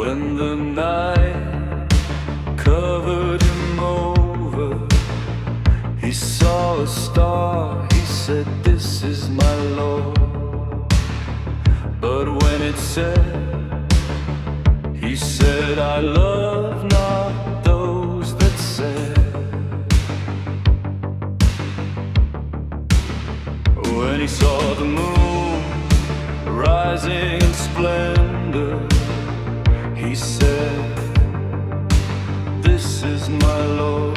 When the night covered him over, he saw a star. He said, This is my Lord. But when it said, Lord.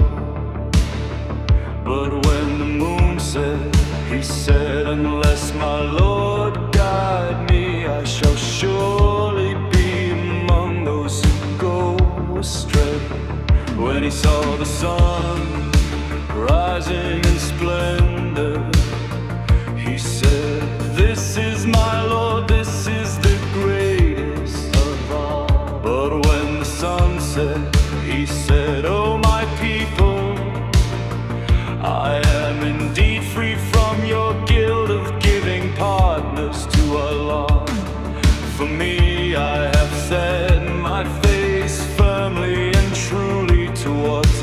But when the moon said, he said, Unless my Lord guide me, I shall surely be among those who go astray. When he saw the sun rising in splendor,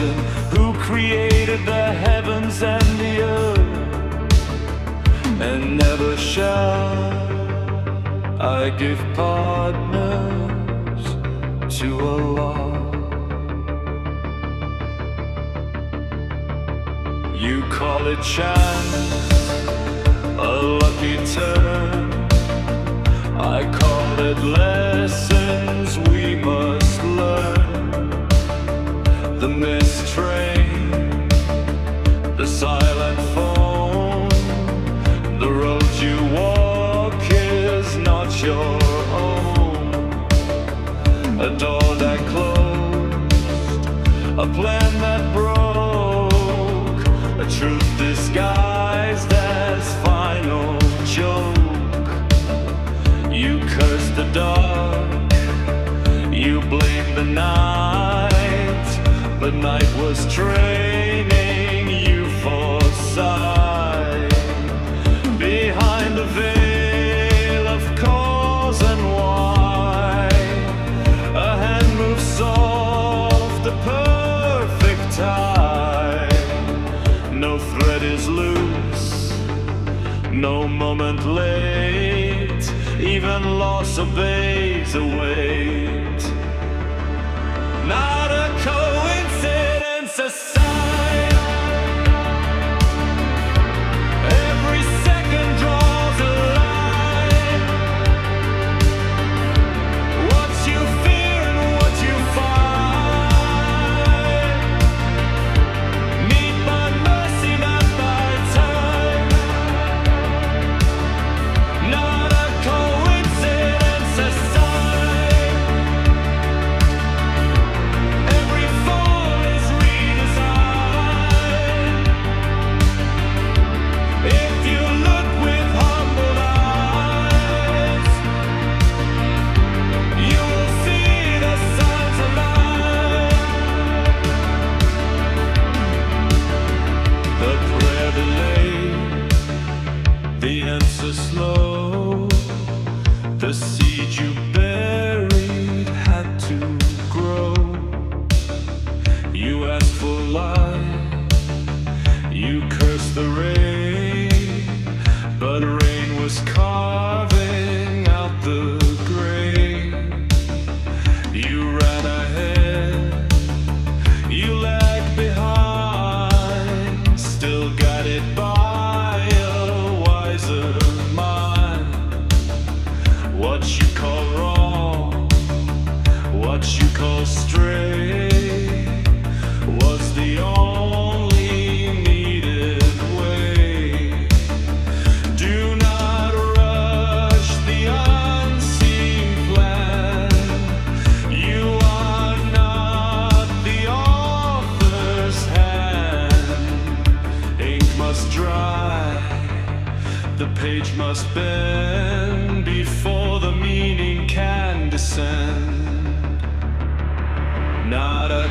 Him who created the heavens and the earth, and never shall I give partners to Allah. You call it chance, a lucky turn. I call it lessons we must learn. The missed train, the silent phone, the road you walk is not your own. A door that closed, a plan that broke, a truth disguised but night was training you for sight. Behind the veil of cause and why, a hand moves soft, the perfect time. No thread is loose, no moment late, even loss obeys a wait. Not a asked must bend before the meaning can descend. Not a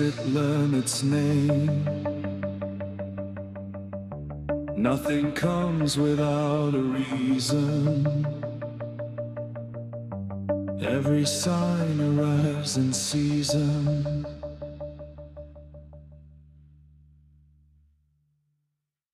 it learn its name. Nothing comes without a reason. Every sign arrives in season.